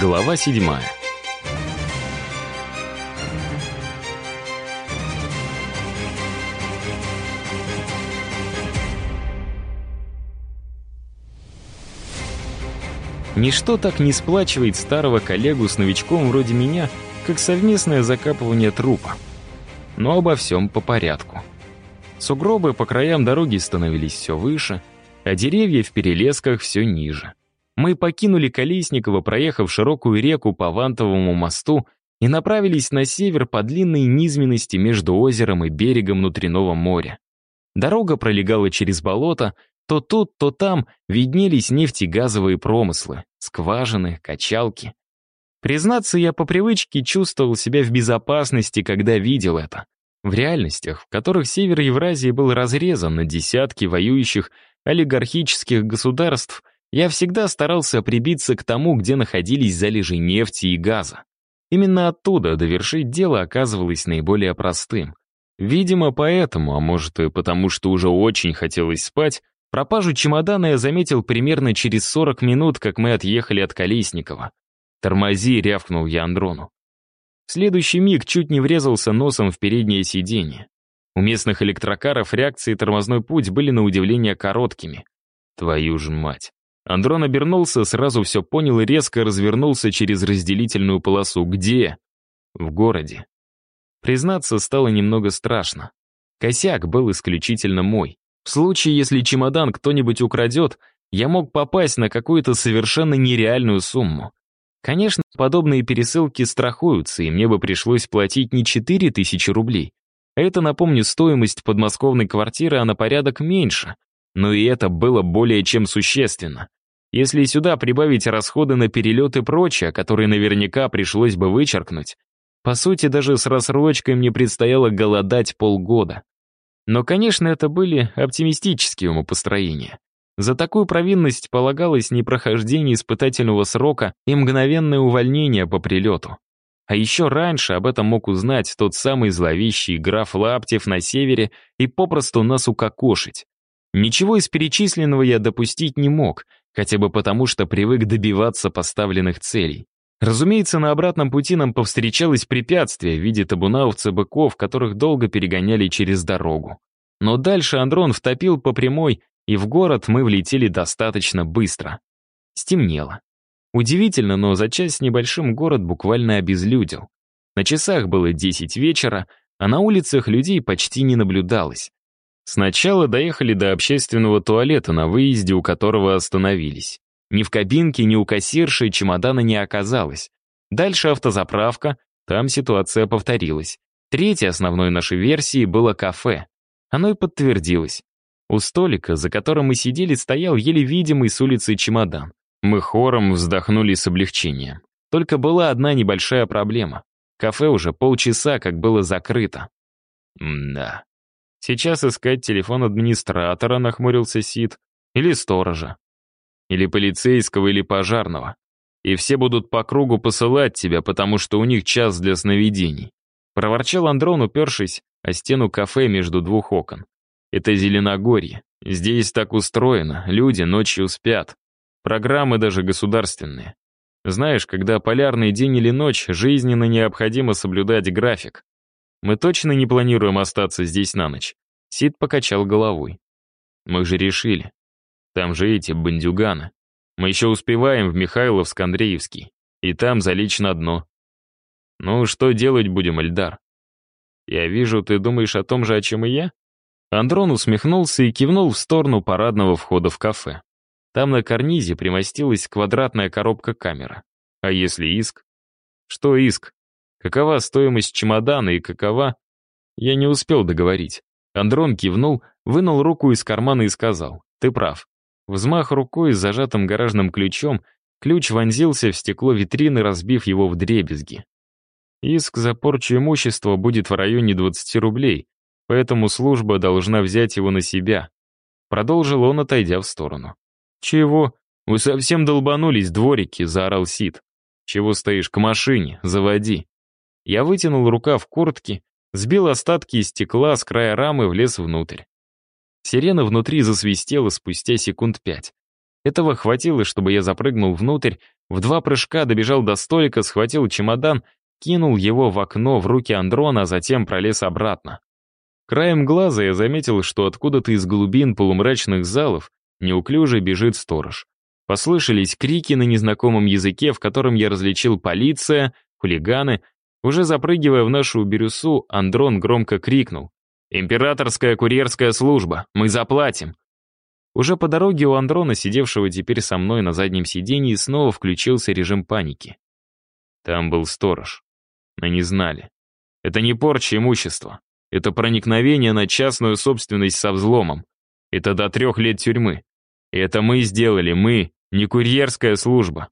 Глава седьмая. Ничто так не сплачивает старого коллегу с новичком вроде меня, как совместное закапывание трупа. Но обо всем по порядку. Сугробы по краям дороги становились все выше, а деревья в перелесках все ниже. Мы покинули Колесниково, проехав широкую реку по Вантовому мосту и направились на север по длинной низменности между озером и берегом внутреннего моря. Дорога пролегала через болото, то тут, то там виднелись нефтегазовые промыслы, скважины, качалки. Признаться, я по привычке чувствовал себя в безопасности, когда видел это. В реальностях, в которых север Евразии был разрезан на десятки воюющих олигархических государств, я всегда старался прибиться к тому, где находились залежи нефти и газа. Именно оттуда довершить дело оказывалось наиболее простым. Видимо, поэтому, а может и потому, что уже очень хотелось спать, Пропажу чемодана я заметил примерно через 40 минут, как мы отъехали от Колесникова. «Тормози», — рявкнул я Андрону. В следующий миг чуть не врезался носом в переднее сиденье. У местных электрокаров реакции тормозной путь были на удивление короткими. Твою же мать. Андрон обернулся, сразу все понял и резко развернулся через разделительную полосу. Где? В городе. Признаться, стало немного страшно. Косяк был исключительно мой. В случае, если чемодан кто-нибудь украдет, я мог попасть на какую-то совершенно нереальную сумму. Конечно, подобные пересылки страхуются, и мне бы пришлось платить не 4000 рублей. Это, напомню, стоимость подмосковной квартиры, а на порядок меньше. Но и это было более чем существенно. Если сюда прибавить расходы на перелет и прочее, которые наверняка пришлось бы вычеркнуть, по сути, даже с рассрочкой мне предстояло голодать полгода. Но, конечно, это были оптимистические умопостроения. За такую провинность полагалось непрохождение испытательного срока и мгновенное увольнение по прилету. А еще раньше об этом мог узнать тот самый зловещий граф Лаптев на севере и попросту нас укокошить. Ничего из перечисленного я допустить не мог, хотя бы потому, что привык добиваться поставленных целей. Разумеется, на обратном пути нам повстречалось препятствие в виде табунауцев быков, которых долго перегоняли через дорогу. Но дальше Андрон втопил по прямой, и в город мы влетели достаточно быстро. Стемнело. Удивительно, но за час с небольшим город буквально обезлюдил. На часах было 10 вечера, а на улицах людей почти не наблюдалось. Сначала доехали до общественного туалета, на выезде у которого остановились. Ни в кабинке, ни у кассирши чемодана не оказалось. Дальше автозаправка, там ситуация повторилась. Третьей основной нашей версией было кафе. Оно и подтвердилось. У столика, за которым мы сидели, стоял еле видимый с улицы чемодан. Мы хором вздохнули с облегчением. Только была одна небольшая проблема. Кафе уже полчаса как было закрыто. да. Сейчас искать телефон администратора, нахмурился Сид, или сторожа или полицейского, или пожарного. И все будут по кругу посылать тебя, потому что у них час для сновидений. Проворчал Андрон, упершись о стену кафе между двух окон. Это Зеленогорье. Здесь так устроено, люди ночью спят. Программы даже государственные. Знаешь, когда полярный день или ночь, жизненно необходимо соблюдать график. Мы точно не планируем остаться здесь на ночь. Сид покачал головой. Мы же решили. Там же эти бандюганы. Мы еще успеваем в Михайловск-Андреевский. И там залечь на дно. Ну, что делать будем, Эльдар? Я вижу, ты думаешь о том же, о чем и я? Андрон усмехнулся и кивнул в сторону парадного входа в кафе. Там на карнизе примостилась квадратная коробка камера. А если иск? Что иск? Какова стоимость чемодана и какова? Я не успел договорить. Андрон кивнул, вынул руку из кармана и сказал, ты прав. Взмах рукой с зажатым гаражным ключом, ключ вонзился в стекло витрины, разбив его в дребезги. Иск за порчу имущества будет в районе 20 рублей, поэтому служба должна взять его на себя. Продолжил он, отойдя в сторону. «Чего? Вы совсем долбанулись, дворики!» — заорал Сид. «Чего стоишь? К машине, заводи!» Я вытянул рука в куртке, сбил остатки из стекла с края рамы, влез внутрь. Сирена внутри засвистела спустя секунд пять. Этого хватило, чтобы я запрыгнул внутрь, в два прыжка добежал до столика, схватил чемодан, кинул его в окно в руки Андрона, а затем пролез обратно. Краем глаза я заметил, что откуда-то из глубин полумрачных залов неуклюже бежит сторож. Послышались крики на незнакомом языке, в котором я различил полиция, хулиганы. Уже запрыгивая в нашу бирюсу, Андрон громко крикнул. «Императорская курьерская служба! Мы заплатим!» Уже по дороге у Андрона, сидевшего теперь со мной на заднем сиденье, снова включился режим паники. Там был сторож. Мы не знали. Это не порча имущества. Это проникновение на частную собственность со взломом. Это до трех лет тюрьмы. И это мы сделали, мы, не курьерская служба.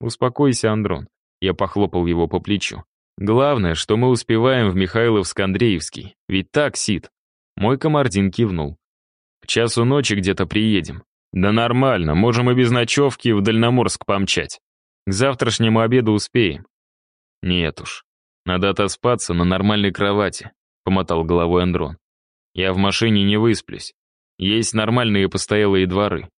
Успокойся, Андрон. Я похлопал его по плечу. Главное, что мы успеваем в Михайловск-Андреевский. Ведь так, Сид. Мой комардин кивнул. К часу ночи где-то приедем. Да нормально, можем и без ночевки в Дальноморск помчать. К завтрашнему обеду успеем. Нет уж. Надо отоспаться на нормальной кровати, помотал головой Андрон. Я в машине не высплюсь. Есть нормальные постоялые дворы.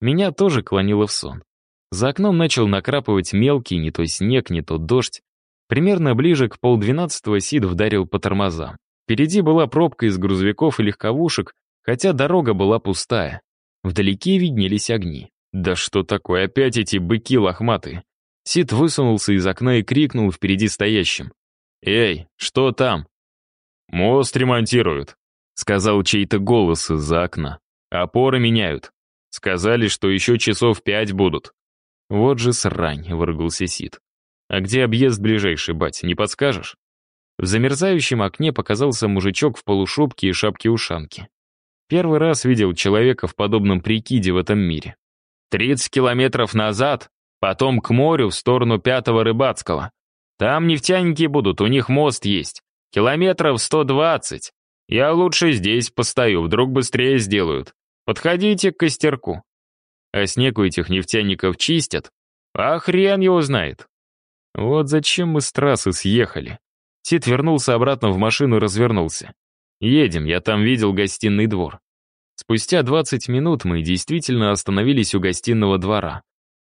Меня тоже клонило в сон. За окном начал накрапывать мелкий, не то снег, не то дождь. Примерно ближе к полдвенадцатого Сид вдарил по тормозам. Впереди была пробка из грузовиков и легковушек, хотя дорога была пустая. Вдалеке виднелись огни. Да что такое, опять эти быки лохматые. Сид высунулся из окна и крикнул впереди стоящим. «Эй, что там?» «Мост ремонтируют», — сказал чей-то голос из-за окна. «Опоры меняют. Сказали, что еще часов пять будут». «Вот же срань», — выругался Сид. «А где объезд ближайший, бать, не подскажешь?» В замерзающем окне показался мужичок в полушубке и шапке-ушанки. Первый раз видел человека в подобном прикиде в этом мире. «Тридцать километров назад, потом к морю в сторону Пятого Рыбацкого. Там нефтяники будут, у них мост есть. Километров сто двадцать. Я лучше здесь постою, вдруг быстрее сделают. Подходите к костерку». А снег у этих нефтяников чистят? А хрен его знает. Вот зачем мы с трассы съехали. Сид вернулся обратно в машину и развернулся. «Едем, я там видел гостиный двор». Спустя 20 минут мы действительно остановились у гостиного двора,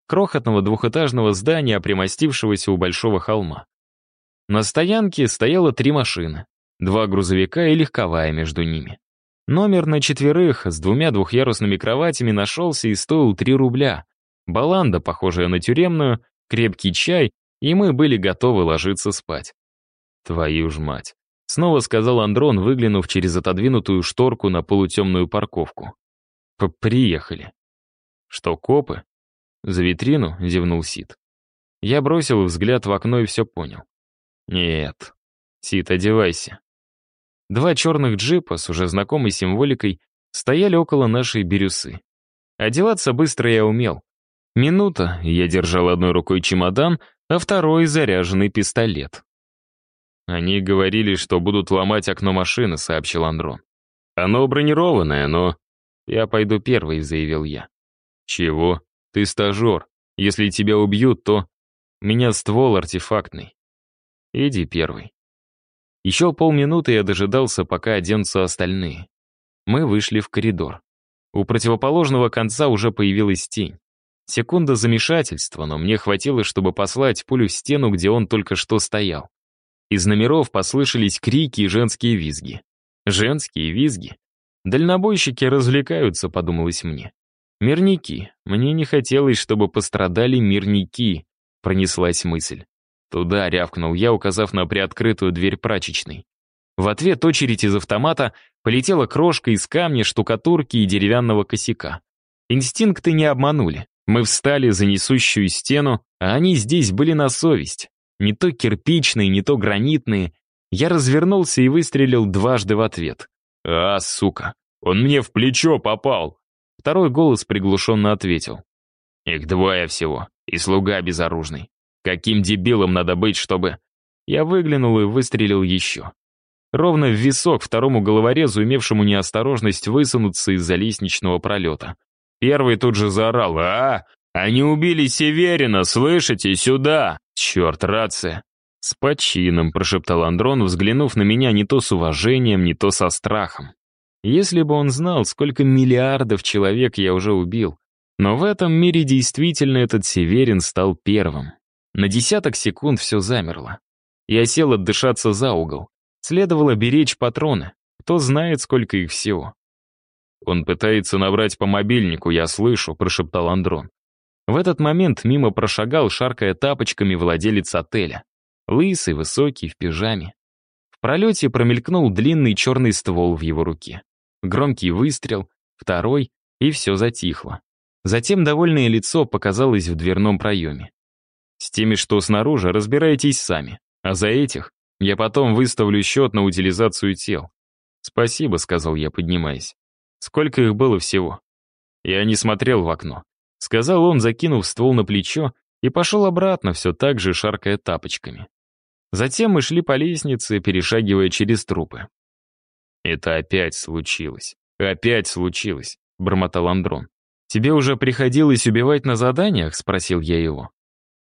крохотного двухэтажного здания, примостившегося у большого холма. На стоянке стояло три машины, два грузовика и легковая между ними. Номер на четверых с двумя двухъярусными кроватями нашелся и стоил 3 рубля. Баланда, похожая на тюремную, крепкий чай, и мы были готовы ложиться спать. Твою ж мать. Снова сказал Андрон, выглянув через отодвинутую шторку на полутемную парковку. «Приехали». «Что, копы?» «За витрину?» — зевнул Сид. Я бросил взгляд в окно и все понял. «Нет. Сид, одевайся». Два черных джипа с уже знакомой символикой стояли около нашей бирюсы. Одеваться быстро я умел. Минута, я держал одной рукой чемодан, а второй — заряженный пистолет. «Они говорили, что будут ломать окно машины», — сообщил Андрон. «Оно бронированное, но...» «Я пойду первый», — заявил я. «Чего? Ты стажер. Если тебя убьют, то...» «У меня ствол артефактный». «Иди первый». Еще полминуты я дожидался, пока оденутся остальные. Мы вышли в коридор. У противоположного конца уже появилась тень. Секунда замешательства, но мне хватило, чтобы послать пулю в стену, где он только что стоял. Из номеров послышались крики и женские визги. Женские визги? Дальнобойщики развлекаются, подумалось мне. Мирники. Мне не хотелось, чтобы пострадали мирники, пронеслась мысль. Туда рявкнул я, указав на приоткрытую дверь прачечной. В ответ очередь из автомата полетела крошка из камня, штукатурки и деревянного косяка. Инстинкты не обманули. Мы встали за несущую стену, а они здесь были на совесть. Не то кирпичные, не то гранитные. Я развернулся и выстрелил дважды в ответ. «А, сука, он мне в плечо попал!» Второй голос приглушенно ответил. «Их двое всего, и слуга безоружный. Каким дебилом надо быть, чтобы...» Я выглянул и выстрелил еще. Ровно в висок второму головорезу, имевшему неосторожность высунуться из-за лестничного пролета. Первый тут же заорал «А, они убили Северина, слышите, сюда!» «Черт, рация!» «С почином», — прошептал Андрон, взглянув на меня не то с уважением, не то со страхом. Если бы он знал, сколько миллиардов человек я уже убил, Но в этом мире действительно этот Северин стал первым. На десяток секунд все замерло. Я сел отдышаться за угол. Следовало беречь патроны. Кто знает, сколько их всего. «Он пытается набрать по мобильнику, я слышу», — прошептал Андрон. В этот момент мимо прошагал, шаркая тапочками, владелец отеля. Лысый, высокий, в пижаме. В пролете промелькнул длинный черный ствол в его руке. Громкий выстрел, второй, и все затихло. Затем довольное лицо показалось в дверном проеме. С теми, что снаружи, разбирайтесь сами. А за этих я потом выставлю счет на утилизацию тел. «Спасибо», — сказал я, поднимаясь. «Сколько их было всего?» Я не смотрел в окно. Сказал он, закинув ствол на плечо, и пошел обратно, все так же шаркая тапочками. Затем мы шли по лестнице, перешагивая через трупы. «Это опять случилось. Опять случилось», — бормотал Андрон. «Тебе уже приходилось убивать на заданиях?» — спросил я его.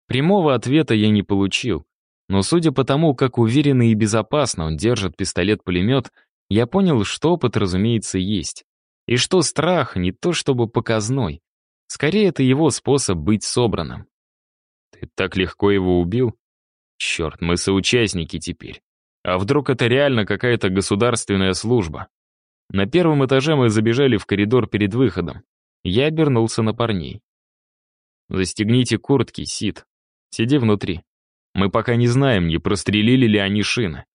Прямого ответа я не получил, но судя по тому, как уверенно и безопасно он держит пистолет-пулемет, я понял, что опыт, разумеется, есть. И что страх не то чтобы показной. Скорее, это его способ быть собранным. Ты так легко его убил? Черт, мы соучастники теперь. А вдруг это реально какая-то государственная служба? На первом этаже мы забежали в коридор перед выходом. Я обернулся на парней. «Застегните куртки, Сид. Сиди внутри. Мы пока не знаем, не прострелили ли они шины.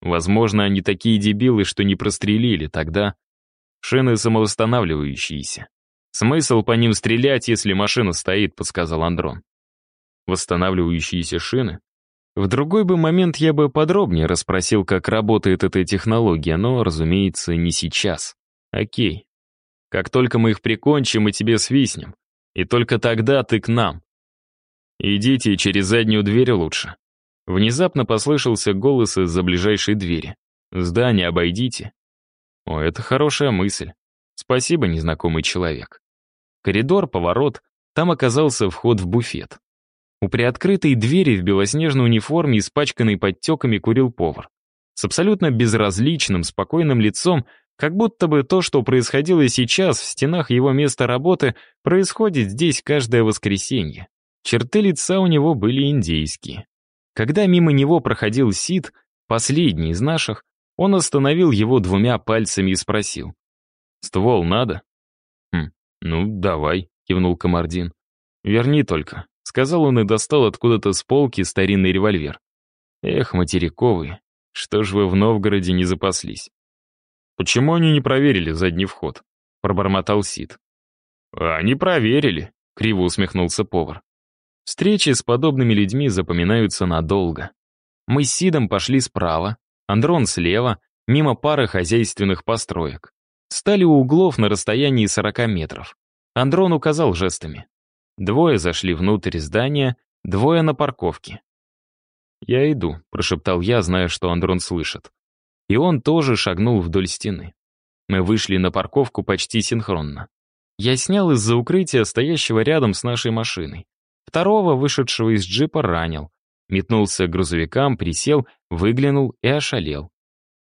Возможно, они такие дебилы, что не прострелили, тогда... Шины самовосстанавливающиеся. Смысл по ним стрелять, если машина стоит, подсказал Андрон. Восстанавливающиеся шины? В другой бы момент я бы подробнее расспросил, как работает эта технология, но, разумеется, не сейчас. Окей. Как только мы их прикончим, мы тебе свистнем. И только тогда ты к нам. Идите через заднюю дверь лучше. Внезапно послышался голос из-за ближайшей двери. «Здание обойдите». О, это хорошая мысль. Спасибо, незнакомый человек. Коридор, поворот, там оказался вход в буфет. У приоткрытой двери в белоснежной униформе, испачканной подтеками, курил повар. С абсолютно безразличным, спокойным лицом, как будто бы то, что происходило сейчас в стенах его места работы, происходит здесь каждое воскресенье. Черты лица у него были индейские. Когда мимо него проходил Сид, последний из наших, он остановил его двумя пальцами и спросил. «Ствол надо?» «Хм, ну, давай», — кивнул Комардин. «Верни только», — сказал он и достал откуда-то с полки старинный револьвер. «Эх, материковые, что ж вы в Новгороде не запаслись?» «Почему они не проверили задний вход?» — пробормотал Сид. «Они проверили», — криво усмехнулся повар. Встречи с подобными людьми запоминаются надолго. Мы с Сидом пошли справа, Андрон слева, мимо пары хозяйственных построек. Стали у углов на расстоянии 40 метров. Андрон указал жестами. Двое зашли внутрь здания, двое на парковке. «Я иду», — прошептал я, зная, что Андрон слышит. И он тоже шагнул вдоль стены. Мы вышли на парковку почти синхронно. Я снял из-за укрытия стоящего рядом с нашей машиной. Второго, вышедшего из джипа, ранил. Метнулся к грузовикам, присел, выглянул и ошалел.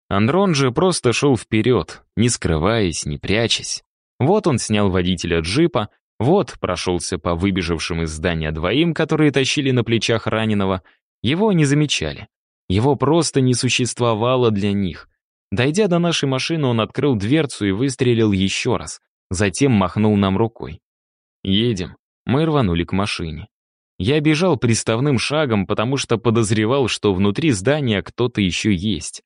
Андрон же просто шел вперед, не скрываясь, не прячась. Вот он снял водителя джипа, вот прошелся по выбежавшим из здания двоим, которые тащили на плечах раненого. Его не замечали. Его просто не существовало для них. Дойдя до нашей машины, он открыл дверцу и выстрелил еще раз. Затем махнул нам рукой. «Едем». Мы рванули к машине. Я бежал приставным шагом, потому что подозревал, что внутри здания кто-то еще есть.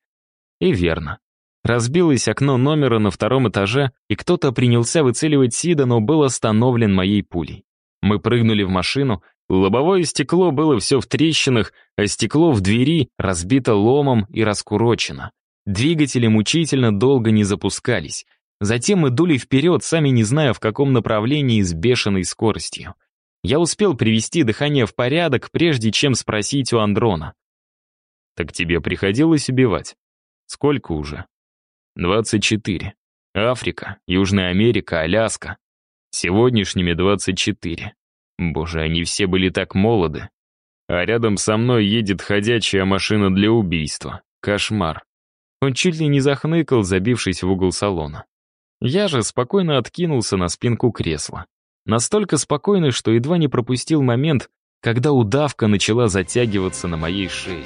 И верно. Разбилось окно номера на втором этаже, и кто-то принялся выцеливать Сида, но был остановлен моей пулей. Мы прыгнули в машину, лобовое стекло было все в трещинах, а стекло в двери разбито ломом и раскурочено. Двигатели мучительно долго не запускались. Затем мы дули вперед, сами не зная, в каком направлении, с бешеной скоростью. Я успел привести дыхание в порядок, прежде чем спросить у Андрона. «Так тебе приходилось убивать? Сколько уже?» «Двадцать четыре. Африка, Южная Америка, Аляска. Сегодняшними двадцать четыре. Боже, они все были так молоды. А рядом со мной едет ходячая машина для убийства. Кошмар. Он чуть ли не захныкал, забившись в угол салона. Я же спокойно откинулся на спинку кресла. Настолько спокойный, что едва не пропустил момент, когда удавка начала затягиваться на моей шее.